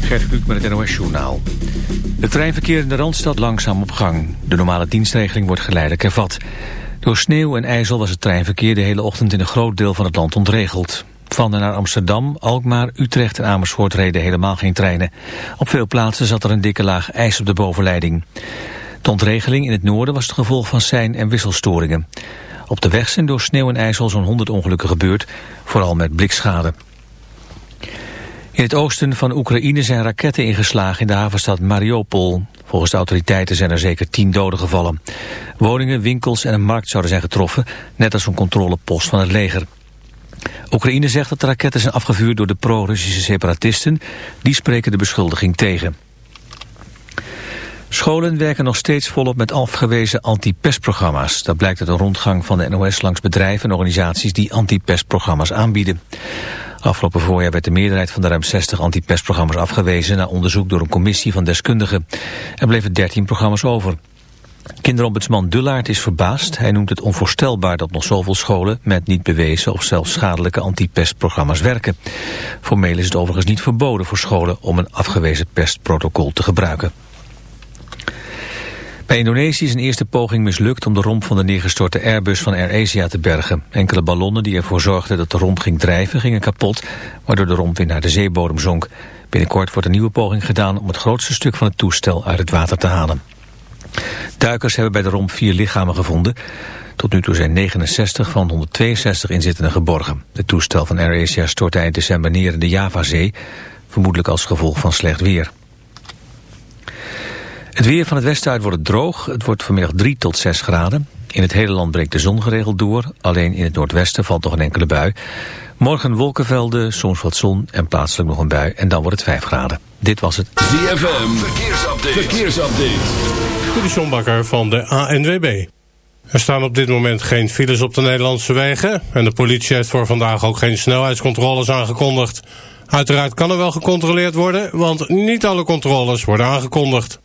Gert Kluk met het NOS Journaal. Het treinverkeer in de Randstad langzaam op gang. De normale dienstregeling wordt geleidelijk hervat. Door sneeuw en ijzel was het treinverkeer de hele ochtend in een groot deel van het land ontregeld. Van en naar Amsterdam, Alkmaar, Utrecht en Amersfoort reden helemaal geen treinen. Op veel plaatsen zat er een dikke laag ijs op de bovenleiding. De ontregeling in het noorden was het gevolg van sein- en wisselstoringen. Op de weg zijn door sneeuw en ijzel zo'n 100 ongelukken gebeurd, vooral met blikschade. In het oosten van Oekraïne zijn raketten ingeslagen in de havenstad Mariupol. Volgens de autoriteiten zijn er zeker tien doden gevallen. Woningen, winkels en een markt zouden zijn getroffen, net als een controlepost van het leger. Oekraïne zegt dat de raketten zijn afgevuurd door de pro-Russische separatisten. Die spreken de beschuldiging tegen. Scholen werken nog steeds volop met afgewezen anti-pestprogramma's. Dat blijkt uit een rondgang van de NOS langs bedrijven en organisaties die anti-pestprogramma's aanbieden. Afgelopen voorjaar werd de meerderheid van de ruim 60 anti-pestprogramma's afgewezen na onderzoek door een commissie van deskundigen. Er bleven 13 programma's over. Kinderombudsman Dullaert is verbaasd. Hij noemt het onvoorstelbaar dat nog zoveel scholen met niet bewezen of zelfs schadelijke anti-pestprogramma's werken. Formeel is het overigens niet verboden voor scholen om een afgewezen pestprotocol te gebruiken. Bij Indonesië is een eerste poging mislukt om de romp van de neergestorte Airbus van AirAsia te bergen. Enkele ballonnen die ervoor zorgden dat de romp ging drijven gingen kapot, waardoor de romp weer naar de zeebodem zonk. Binnenkort wordt een nieuwe poging gedaan om het grootste stuk van het toestel uit het water te halen. Duikers hebben bij de romp vier lichamen gevonden. Tot nu toe zijn 69 van 162 inzittenden geborgen. Het toestel van AirAsia stortte eind december neer in de Javazee, vermoedelijk als gevolg van slecht weer. Het weer van het westen uit wordt het droog. Het wordt vanmiddag 3 tot 6 graden. In het hele land breekt de zon geregeld door. Alleen in het noordwesten valt nog een enkele bui. Morgen wolkenvelden, soms wat zon en plaatselijk nog een bui. En dan wordt het 5 graden. Dit was het ZFM Verkeersupdate. Verkeersupdate. De Bakker van de ANWB. Er staan op dit moment geen files op de Nederlandse wegen. En de politie heeft voor vandaag ook geen snelheidscontroles aangekondigd. Uiteraard kan er wel gecontroleerd worden, want niet alle controles worden aangekondigd.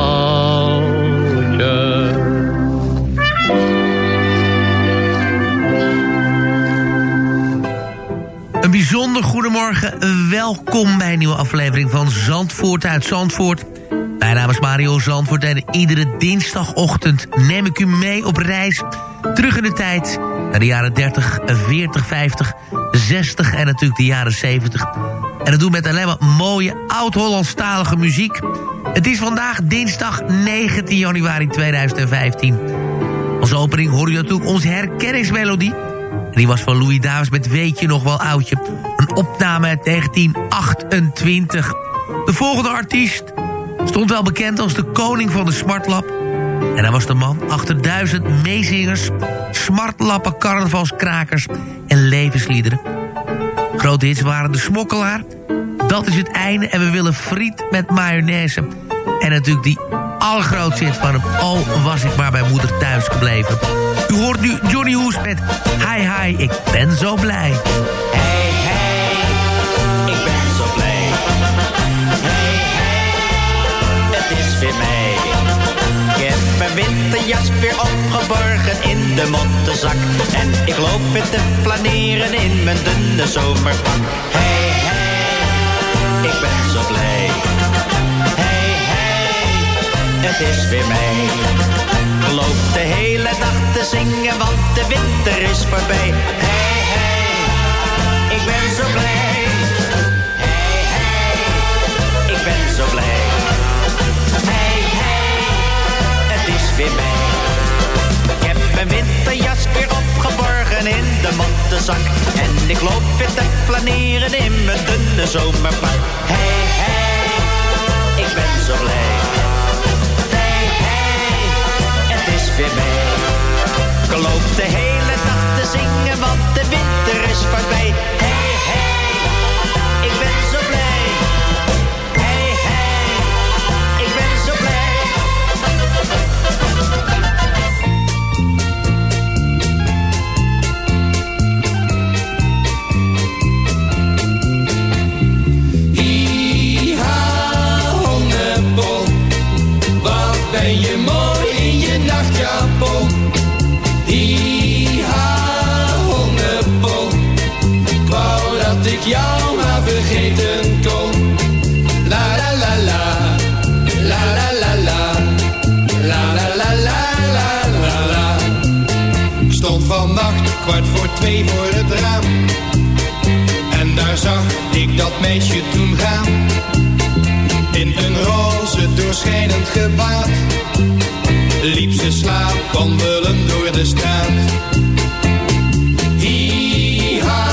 Bijzonder goedemorgen. Welkom bij een nieuwe aflevering van Zandvoort uit Zandvoort. Mijn naam is Mario Zandvoort en iedere dinsdagochtend neem ik u mee op reis. Terug in de tijd naar de jaren 30, 40, 50, 60 en natuurlijk de jaren 70. En dat doen we met alleen maar mooie oud-Hollandstalige muziek. Het is vandaag dinsdag 19 januari 2015. Als opening hoor je natuurlijk onze herkenningsmelodie. En die was van Louis Davis met Weet je nog wel oudje. Opname uit 1928. De volgende artiest stond wel bekend als de koning van de smartlap. En hij was de man achter duizend meezingers, smartlappen, carnavalskrakers en levensliederen. Grote hits waren De Smokkelaar, Dat is het einde en we willen friet met mayonaise. En natuurlijk die allergrootste hit van hem, Oh was ik maar bij moeder thuis gebleven. U hoort nu Johnny Hoes met Hi Hi, ik ben zo blij. Winterjas weer opgeborgen in de mottenzak. En ik loop weer te flaneren in mijn dunne zomerpak. Hey, hey, ik ben zo blij. Hey, hey, het is weer mei. Ik loop de hele dag te zingen, want de winter is voorbij. Hey, hey, ik ben zo blij. Hey, hey, ik ben zo blij. Ik heb mijn winterjas weer opgeborgen in de mond de zak. En ik loop weer te flaneren in mijn dunne zomerpak. Hey, hey, ik ben zo blij. Hey, hey, het is weer mij. Ik loop de hele dag te zingen, want de winter is voorbij. Hey, hey, voor het raam. En daar zag ik dat meisje toen gaan. In een roze doorschijnend gewaad. Liep ze slaap wandelen door de straat. Hi-ha.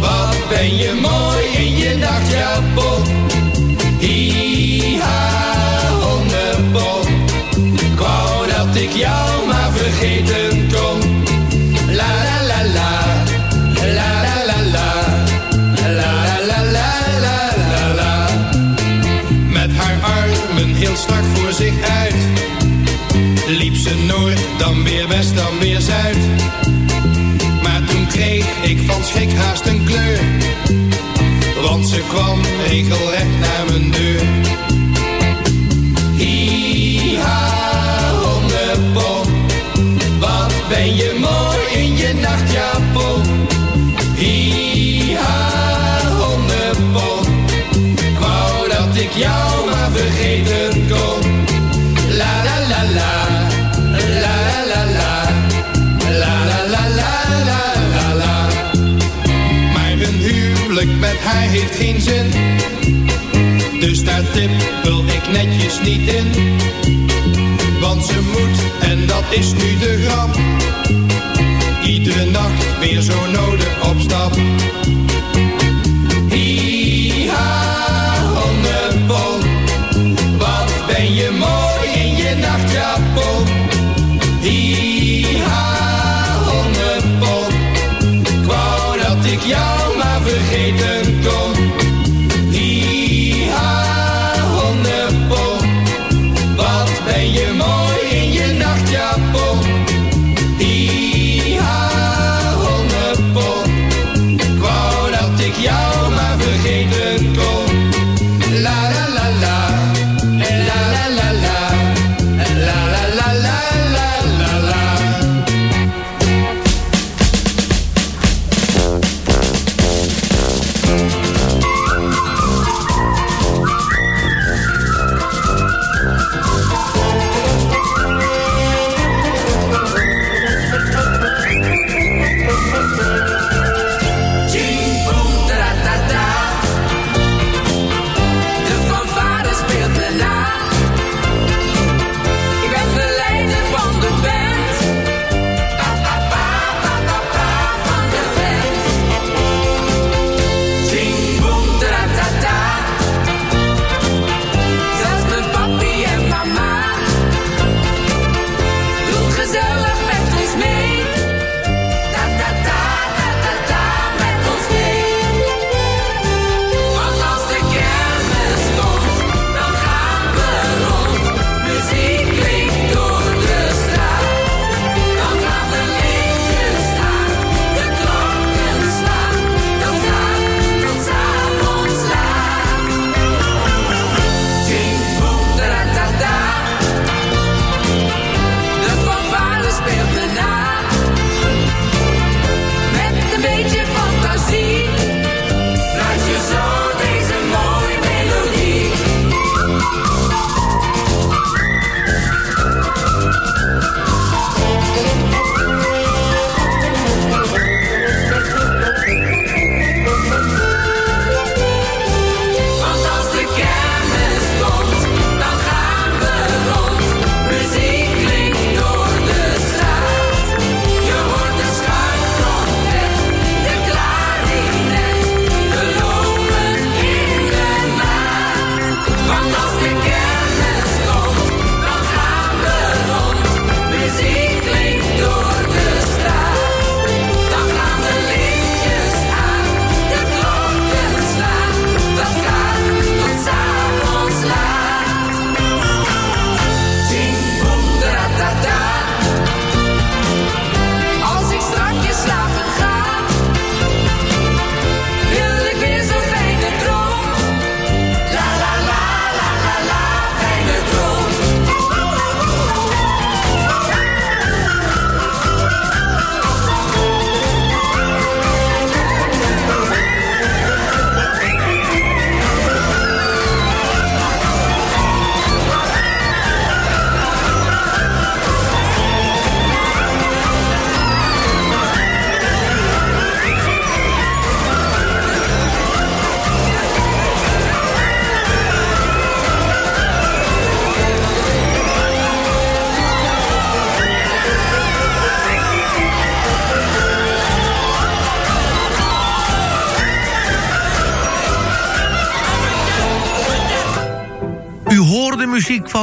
Wat ben je mooi in je nachtjapon. Dan weer west, dan weer zuid. Maar toen kreeg ik van schrik haast een kleur, want ze kwam regelrecht naar mijn deur. Haar heeft geen zin. Dus daar tippel ik netjes niet in. Want ze moet, en dat is nu de grap. Iedere nacht weer zo nodig op stap.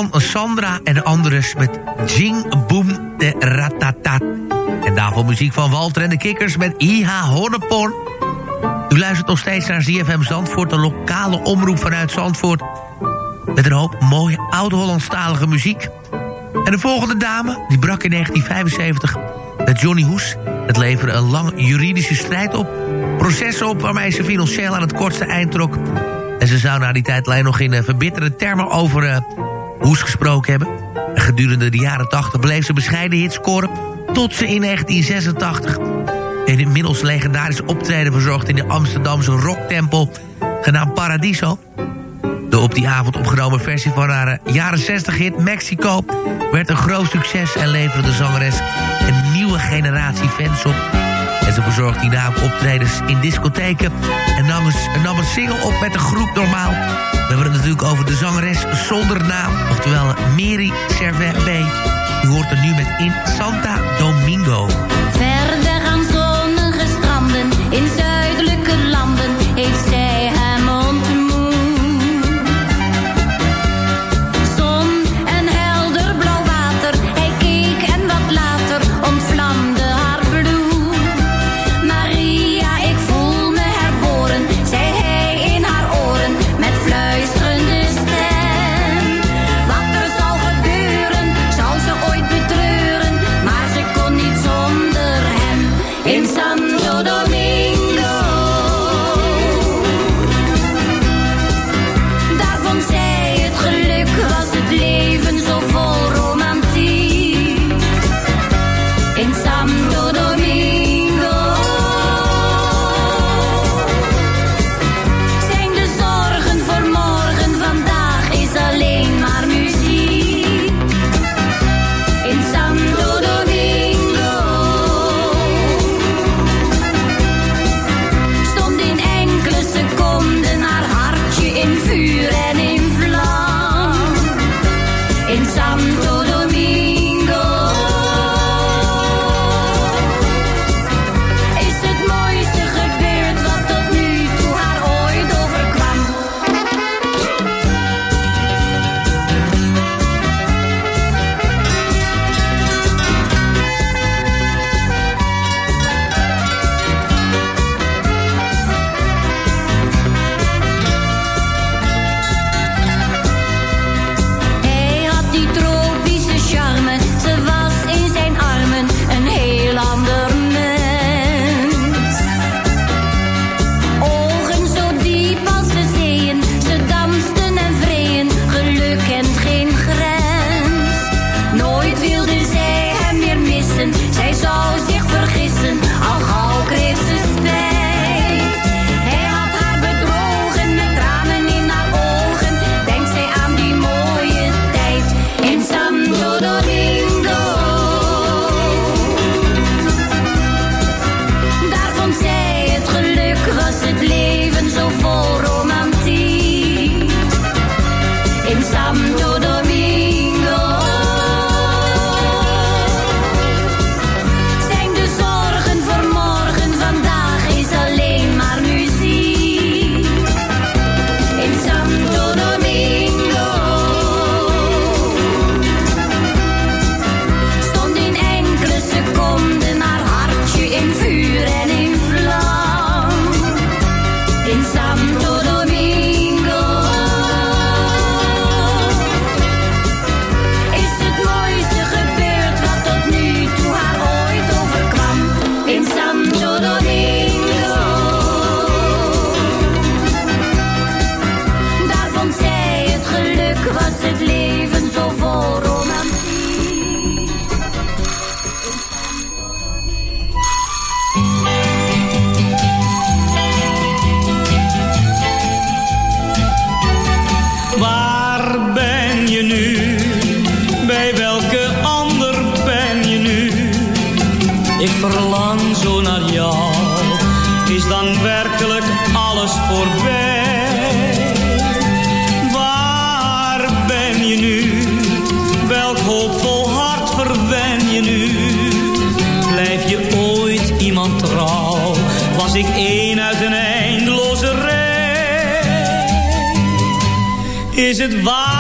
Sandra en Andres met Jing Boom de Ratatat. En daarvoor muziek van Walter en de Kikkers met Iha Honneporn. U luistert nog steeds naar ZFM Zandvoort, de lokale omroep vanuit Zandvoort. Met een hoop mooie oud-Hollandstalige muziek. En de volgende dame, die brak in 1975 met Johnny Hoes. Het leverde een lang juridische strijd op. Processen op waarmee ze financieel aan het kortste eind trok. En ze zou na die tijd alleen nog in uh, verbitterende termen over uh, Hoes gesproken hebben. En gedurende de jaren 80 bleef ze bescheiden hits scoren... tot ze in 1986 een inmiddels legendarisch optreden verzorgd... in de Amsterdamse rocktempel genaamd Paradiso. De op die avond opgenomen versie van haar uh, jaren 60 hit Mexico... werd een groot succes en leverde de zangeres een nieuwe generatie fans op... En ze verzorgde hierna ook optredens in discotheken... en nam een, nam single op met de groep Normaal. We hebben het natuurlijk over de zangeres zonder naam... oftewel Mary Servet B. U hoort er nu met In Santa Domingo. Is dan werkelijk alles voorbij? Waar ben je nu? Welk hoopvol hart verwen je nu? Blijf je ooit iemand trouw? Was ik één uit een eindeloze rij? Is het waar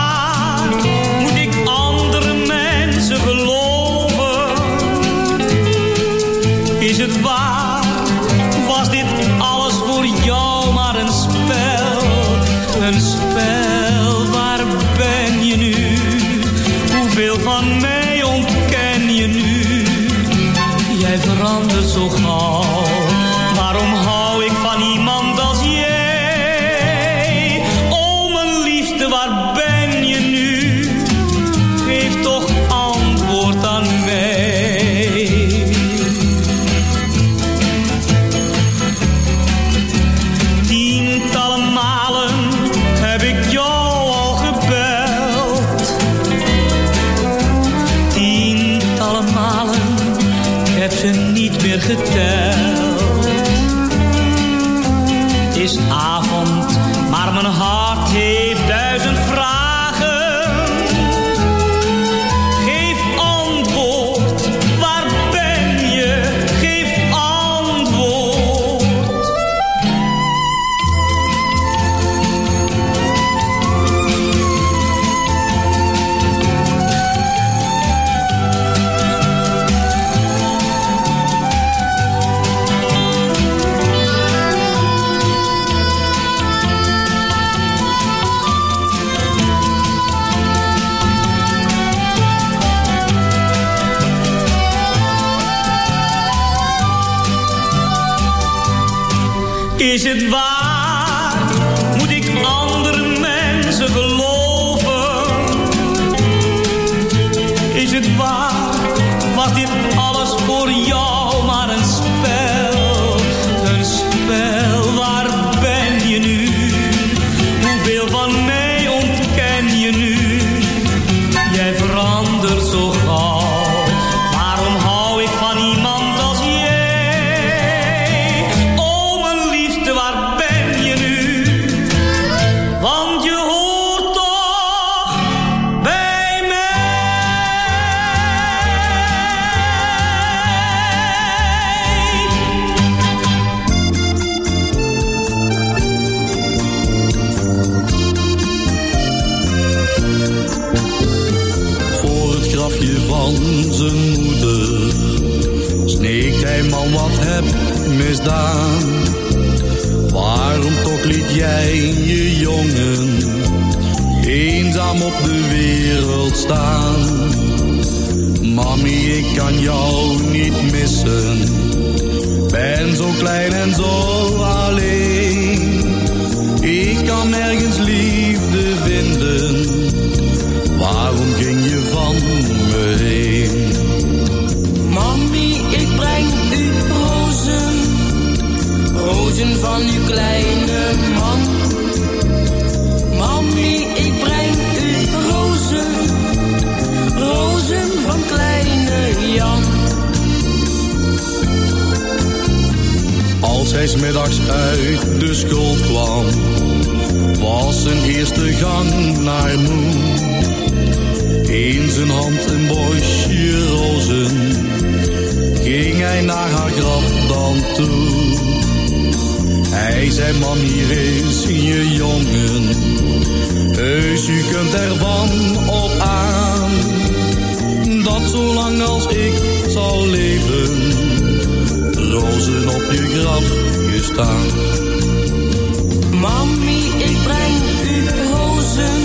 uit de school kwam, was zijn eerste gang naar moe. staan. Mami, ik breng u rozen,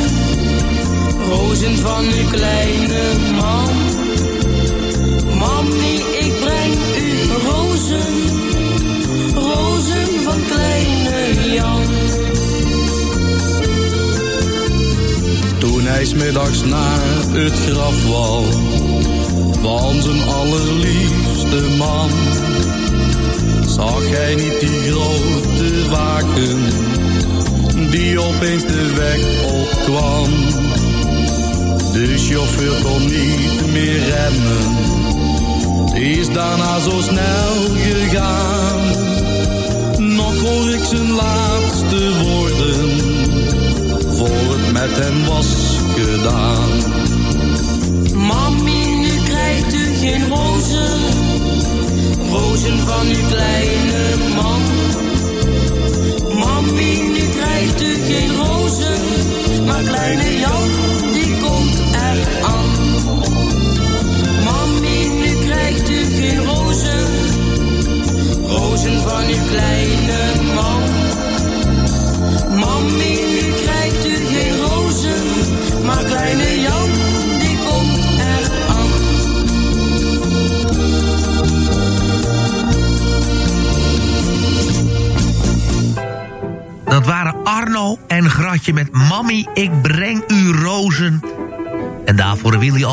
rozen van uw kleine man. Mami, ik breng u rozen, rozen van kleine Jan. Toen hij smiddags naar het graf wou, van zijn allerliefste man. Zag jij niet die grote waken die opeens de weg opkwam? De chauffeur kon niet meer remmen, is daarna zo snel gegaan. Nog hoor ik zijn laatste woorden, voor het met hem was gedaan. Mami, nu krijgt u geen rozen rozen van uw kleine man.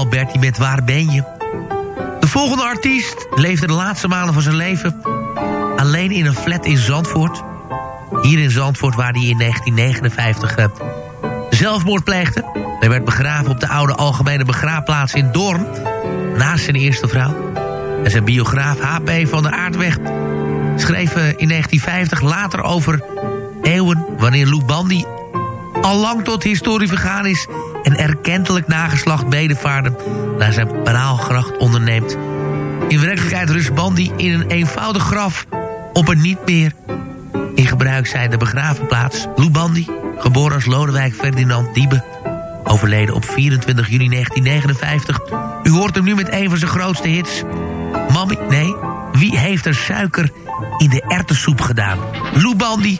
Alberti met Waar ben je? De volgende artiest leefde de laatste maanden van zijn leven... alleen in een flat in Zandvoort. Hier in Zandvoort waar hij in 1959 uh, zelfmoord pleegde. Hij werd begraven op de oude algemene begraafplaats in Doorn... naast zijn eerste vrouw. En zijn biograaf H.P. van der Aardweg schreef eh, in 1950 later over eeuwen... wanneer Lou Bandy al lang tot historie vergaan is... en erkentelijk nageslacht bedevaarden naar zijn paraalgracht onderneemt. In werkelijkheid rust Bandy in een eenvoudig graf op een niet meer in gebruik zijnde begravenplaats. Lou Bandy, geboren als Lodewijk Ferdinand Diebe... overleden op 24 juni 1959. U hoort hem nu met een van zijn grootste hits... Mami, nee, wie heeft er suiker in de ertessoep gedaan? Lou Bandy,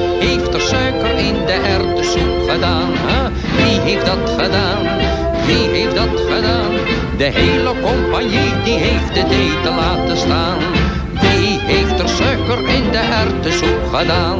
Heeft er suiker in de erwtensoep gedaan, hè? Wie heeft dat gedaan? Wie heeft dat gedaan? De hele compagnie die heeft het eten laten staan. Wie heeft er suiker in de erwtensoep gedaan?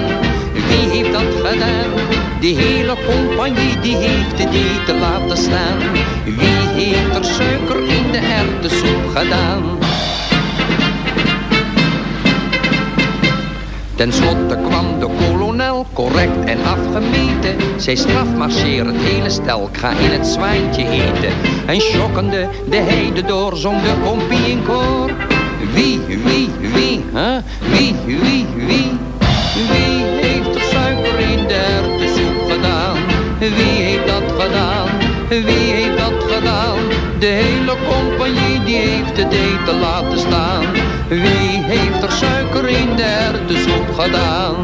De hele compagnie die heeft het eten laten staan. Wie heeft er suiker in de erwtensoep gedaan? Ten slotte kwam de kolonel, correct en afgemeten. Zij strafmarcheer het hele stel, ik ga in het zwijntje eten. En schokkende de heide door, zong de kompie in koor. Wie, wie, wie, hè? Wie, wie, wie? Wie heeft er suiker in de? Wie heeft dat gedaan? Wie heeft dat gedaan? De hele compagnie die heeft het eten laten staan. Wie heeft er suiker in de erwtensoep gedaan?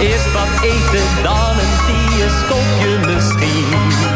Eerst wat eten, dan een bioscoopje misschien.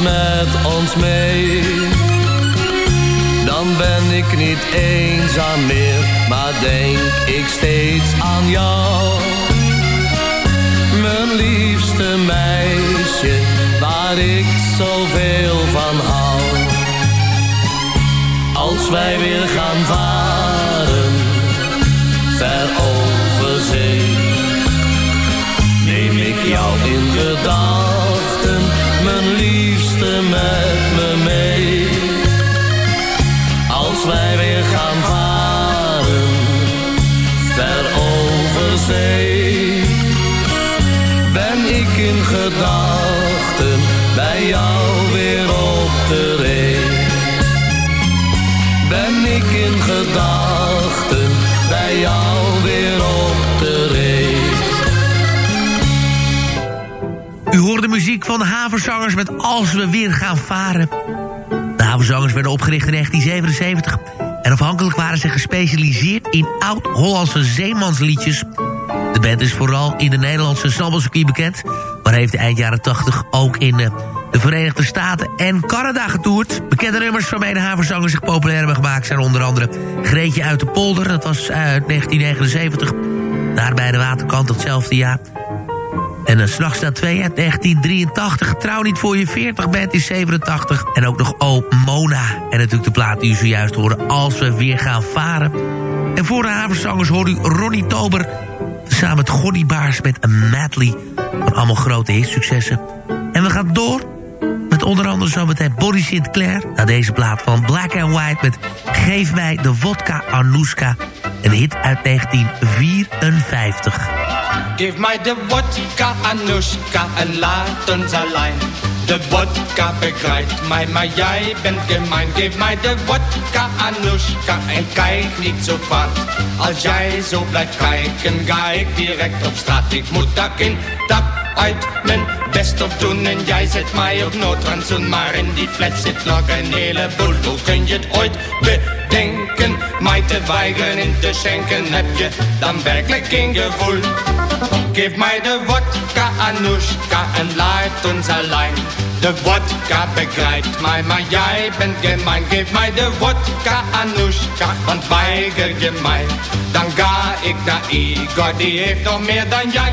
met ons mee Dan ben ik niet eenzaam meer, maar denk ik steeds aan jou Mijn liefste meisje, waar ik zoveel van hou als wij weer gaan varen, ver over zee. Neem ik jou in gedachten, mijn liefste met me mee. Als wij weer gaan varen, ver over zee. Ben ik in gedachten, bij jou weer op de ree ben ik in gedachten muziek van de havenzangers met Als we weer gaan varen. De havenzangers werden opgericht in 1977... en afhankelijk waren ze gespecialiseerd in oud-Hollandse zeemansliedjes. De band is vooral in de Nederlandse sambalcircuit bekend... maar heeft eind jaren 80 ook in eh, de Verenigde Staten en Canada getoerd. Bekende nummers waarmee de haverzangers zich populair hebben gemaakt... zijn onder andere Greetje uit de Polder, dat was uit 1979... Daar bij de waterkant hetzelfde jaar... En een S'nachts na 2 uit 1983. Trouw niet voor je 40 bent in 87. En ook nog O Mona. En natuurlijk de plaat die u zojuist hoorde. Als we weer gaan varen. En voor de haverzangers hoort u Ronnie Tober. Samen met Gonnie Baars met medley. Van allemaal grote hitsuccessen. En we gaan door. Met onder andere zometeen Bonnie Sinclair. Na deze plaat van Black and White met Geef mij de vodka Anouska. Een hit uit 1954. Geef mij de vodka, Anushka, en laat ons alleen. De vodka begrijpt mij, maar jij bent gemein. Geef mij de vodka, Anushka, en kijk niet zo kwaad. Als jij zo blijft kijken, ga ik direct op straat. Ik moet dak in, dak uit, mijn best op doen. En jij zet mij op noodrandzoen, maar in die fles zit nog een heleboel. Hoe kun je het ooit bedenken? Mij te weigeren in te schenken, heb je dan werkelijk geen gevoel? Geef mij de vodka, Anushka, en laat ons alleen. De vodka begrijpt mij, maar jij bent gemein. Geef mij de vodka, Anushka, want weiger je mij. Dan ga ik naar Igor, die heeft nog meer dan jij.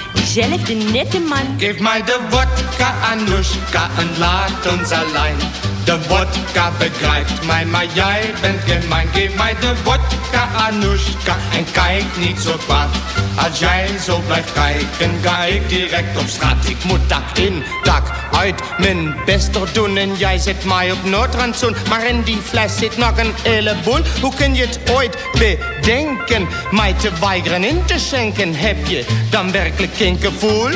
diezelfde nette man. Geef mij de vodka, Anushka, en laat ons alleen. De vodka begrijpt mij, maar jij bent gemein. Geef mij de vodka, Anushka, en kijk niet zo kwaad. Als jij zo blijft kijken, ga ik direct op straat. Ik moet dak in, dak uit, mijn best doen. En jij zet mij op noodrandzoen. Maar in die fles zit nog een heleboel. Hoe kun je het ooit bedenken? Mij te weigeren in te schenken, heb je dan werkelijk geen gevoel?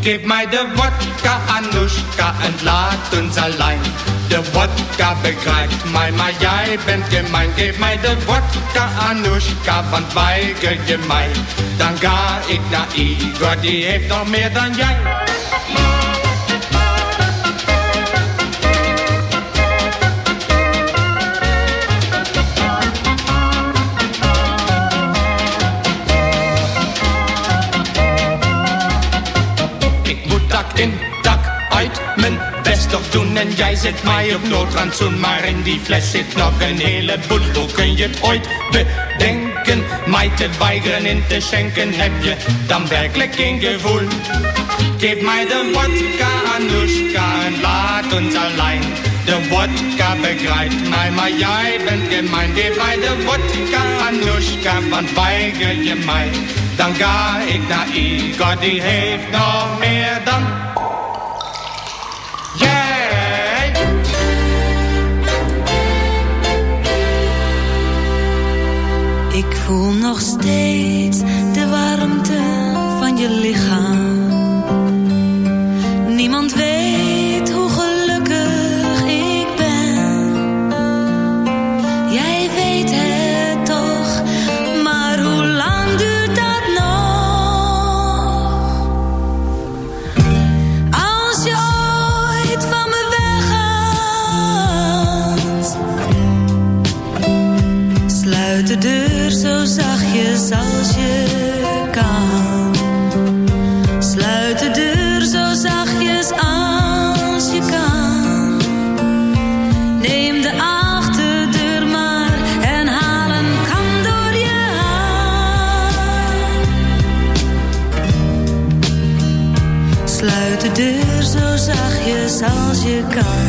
Geef mij de vodka, Anushka, en laat ons alleen. De vodka begrijpt mij, maar jij bent gemein. Geef mij de vodka, Anushka, want weiger je mij. Dan ga ik naar Igor, die heeft nog meer dan jij. Jij zet mij op noodrandzoen Maar in die fles zit nog een heleboel. Hoe kun je het ooit bedenken? Mij te weigeren in te schenken Heb je dan werkelijk geen gevoel? Geef mij de vodka, Anushka En laat ons alleen. De vodka begrijpt mij Maar jij bent gemein Geef mij de vodka, Anushka Want weiger je mij? Dan ga ik naar Igor Die heeft nog meer dan voel nog steeds de warmte van je lichaam. Als je kan.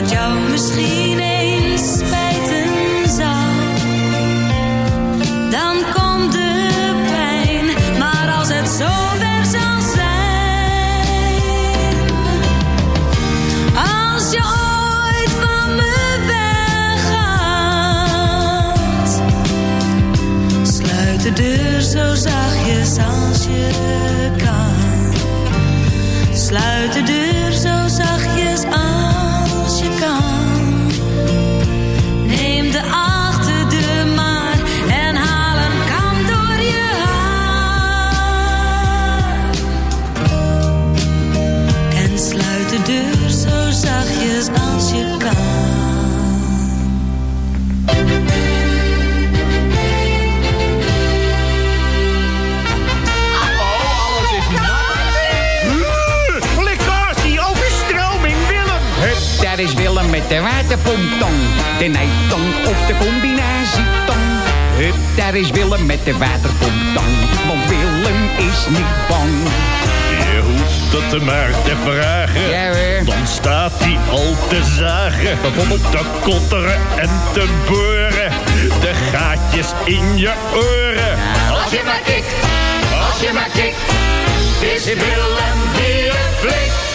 Wat jou misschien eens spijten zou. Dan komt de pijn, maar als het zover zal zijn. Als je ooit van me weggaat. Sluit de deur zo zachtjes als je kan. Sluit de deur zo met de waterpomptong. De nijtong of de combinatietong. Hup, daar is Willem met de waterpomptong. Want Willem is niet bang. Je hoeft het maar te vragen. Dan staat hij al te zagen. Bijvoorbeeld te kotteren en te boren. De gaatjes in je oren. Als je maar kikt, als je maar kikt, is Willem die het flikt.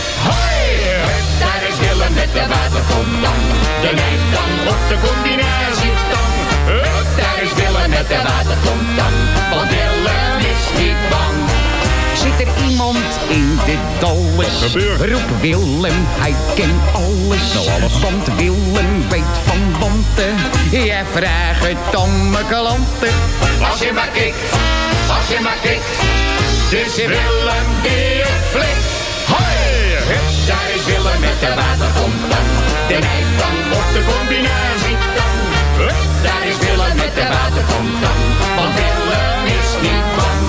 Hup, daar is Willem met de waterpomptang. De nijptang of de combinatietang. Hup, daar is Willem met de waterpomptang. Want Willem is niet bang. Zit er iemand in de dolles? Roep Willem, hij kent alles. Nou, alles. Want Willem weet van wanten. Jij vraagt het om mijn klanten. Als je maar kikt, als je maar kikt, het is Willem die het flikt. Hoi, daar is Willem met de waterpomptang. De nijptang of de combinatietang. Hup, daar is Willem met de waterpomptang. Want Willem is niet bang.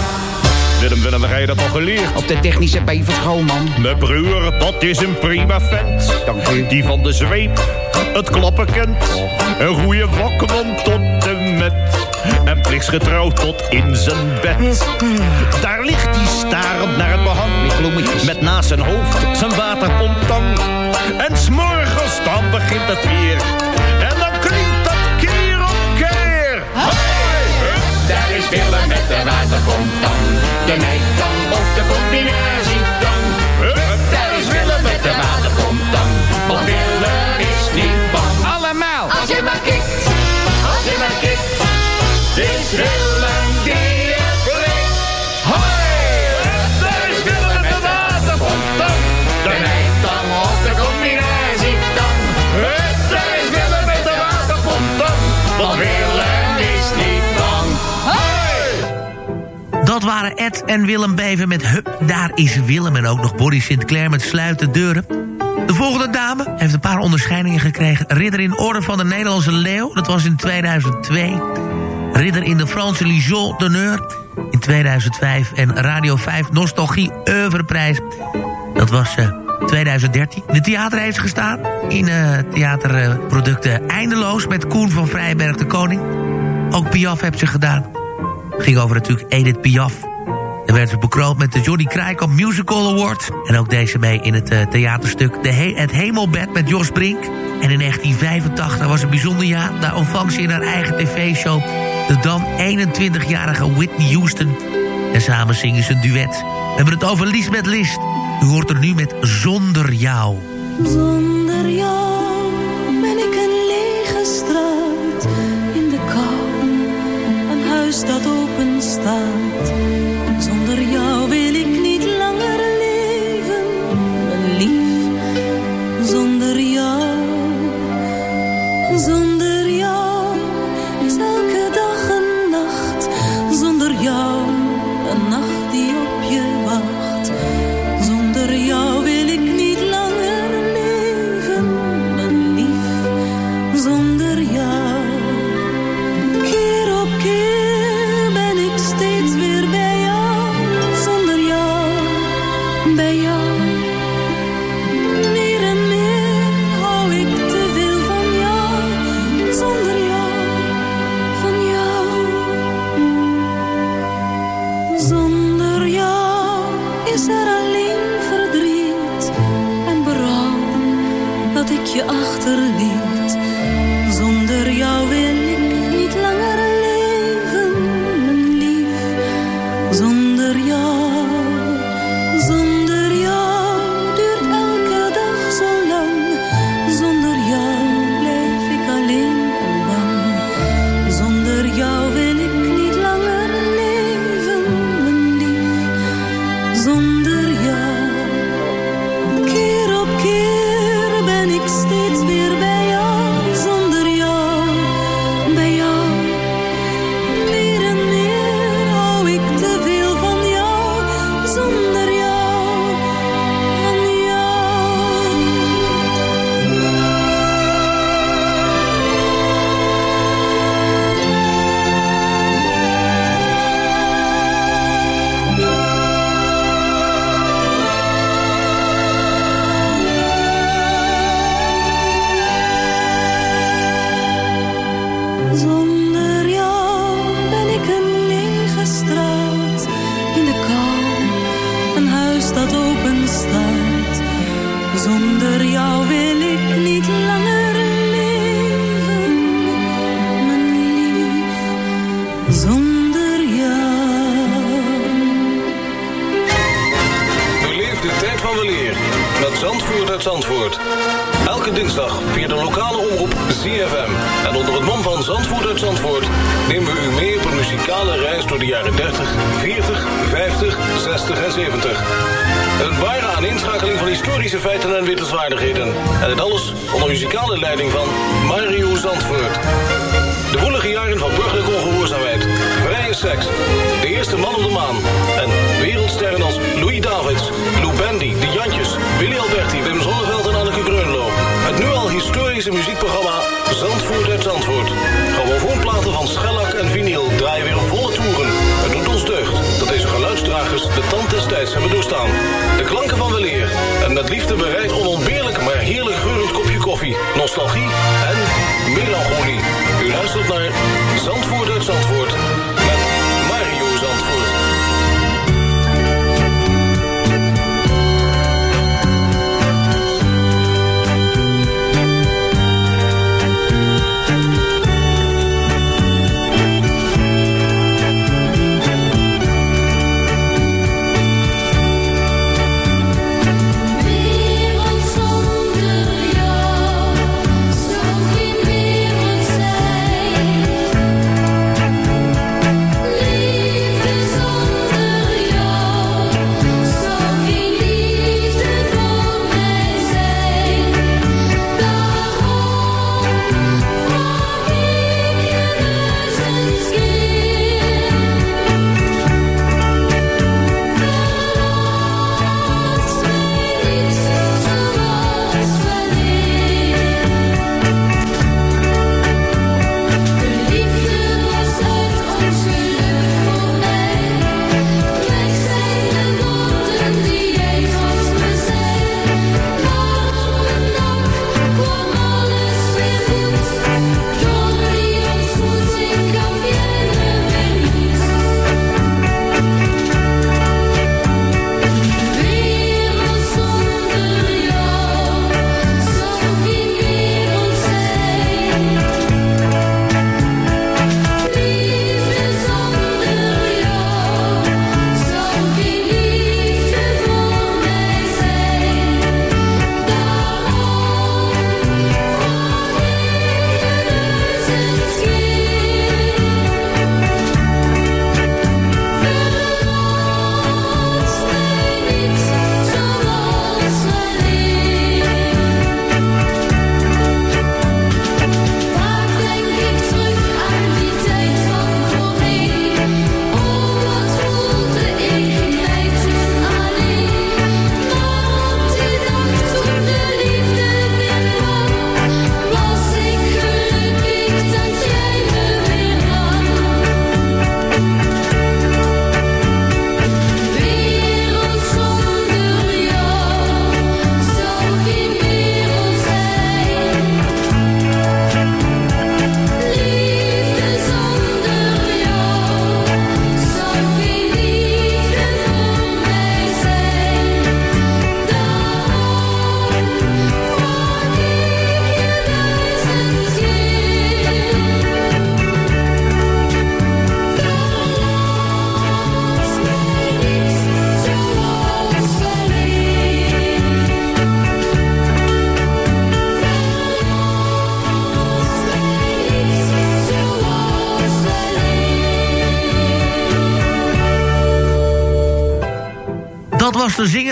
Willem, Willem, waar heb je dat al geleerd? Op de technische bevelschool, man. Mijn broer, dat is een prima vent. Dank u. Die van de zweep het klappen kent. Een goede vakman tot en met. En plichtsgetrouw tot in zijn bed. Daar ligt hij starend naar het behang. Met naast zijn hoofd zijn waterpomptang. En s'morgens dan begint het weer. En dan klinkt dat keer op keer. Hup, daar is Willem met de waterpomptang. De nijptang of de combinatietang. Hup, daar is Willem met de waterpomptang. Want Willem is niet bang. Allemaal. Als je maar kikt, als je maar kikt, is Willem die flikt. Hoi, daar is Willem met de waterpomptang. De nijptang of de combinatietang. Daar is Willem met de waterpomptang. Want Willem is niet bang. Hoi! Dat waren Ed en Willem Beven met Hup, daar is Willem. En ook nog Boris Sinclair met Sluit de deuren. De volgende dame heeft een paar onderscheidingen gekregen. Ridder in Orde van de Nederlandse Leeuw, dat was in 2002. Ridder in de Franse Legion d'honneur in 2005. En Radio 5 Nostalgie Oeuvreprijs. Dat was eh, 2013. In de theater heeft gestaan. In eh theaterproducten Eindeloos met Koen van Vrijberg de Koning. Ook Piaf heeft ze gedaan. Ging over natuurlijk Edith Piaf. En werd ze bekroond met de Johnny Krijkamp Musical Award. En ook deze mee in het eh, theaterstuk de He Het Hemelbed met Jos Brink. En in 1985 was een bijzonder jaar. Daar ontvang ze in haar eigen tv-show de dan 21-jarige Whitney Houston. En samen zingen ze een duet. We hebben het over Lisbeth List. U hoort er nu met Zonder Jou. Zonder jou ben ik een lege straat in de kou. Een huis dat open staat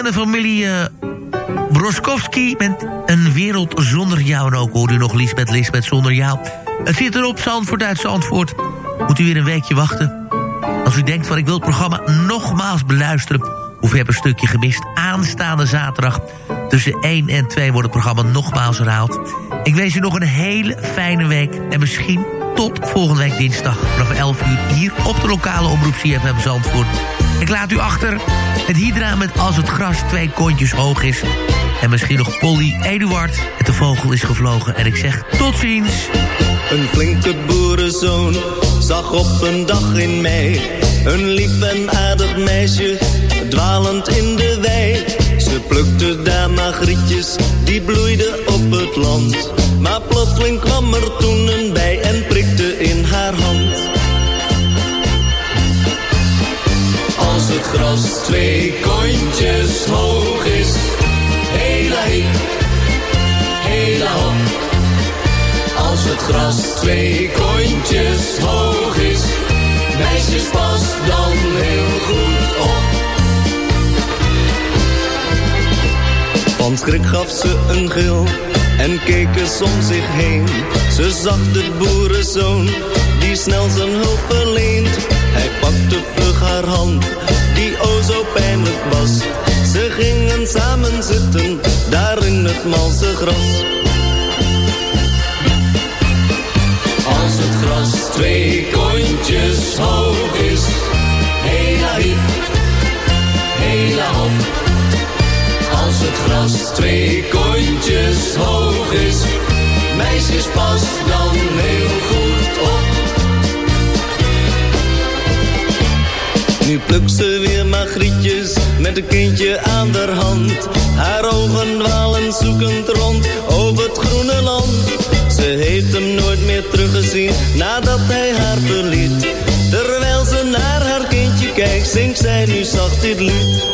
De familie uh, Broskowski met Een Wereld Zonder Jou. En ook hoor u nog Lisbeth, Lisbeth Zonder Jou. Het zit erop, Zandvoort uit Zandvoort. Moet u weer een weekje wachten. Als u denkt van ik wil het programma nogmaals beluisteren... of u hebt een stukje gemist, aanstaande zaterdag... tussen 1 en 2 wordt het programma nogmaals herhaald. Ik wens u nog een hele fijne week. En misschien tot volgende week dinsdag vanaf 11 uur hier op de lokale omroep CFM Zandvoort. Ik laat u achter het Hydra met Als het gras twee kontjes hoog is. En misschien nog Polly Eduard. Het de vogel is gevlogen en ik zeg tot ziens. Een flinke boerenzoon zag op een dag in mei. Een lief en aardig meisje, dwalend in de wei. Ze plukte daar margrietjes die bloeiden op het land. Maar plotseling kwam er toen een gras twee kontjes hoog is, hela hip, hela hop. Als het gras twee kontjes hoog is, meisjes pas dan heel goed op. Van schrik gaf ze een gil en keek eens om zich heen. Ze zag de boerenzoon die snel zijn hulp verleent. Hij pakte vlug haar hand, die o zo pijnlijk was. Ze gingen samen zitten, daar in het malse gras. Als het gras twee kontjes hoog is, hela hiep, hela hop. Als het gras twee kontjes hoog is, meisjes pas dan heel goed Nu plukt ze weer magrietjes met een kindje aan de hand. Haar ogen dwalen zoekend rond over het groene land. Ze heeft hem nooit meer teruggezien nadat hij haar verliet. Terwijl ze naar haar kindje kijkt, zingt zij nu zacht dit lied.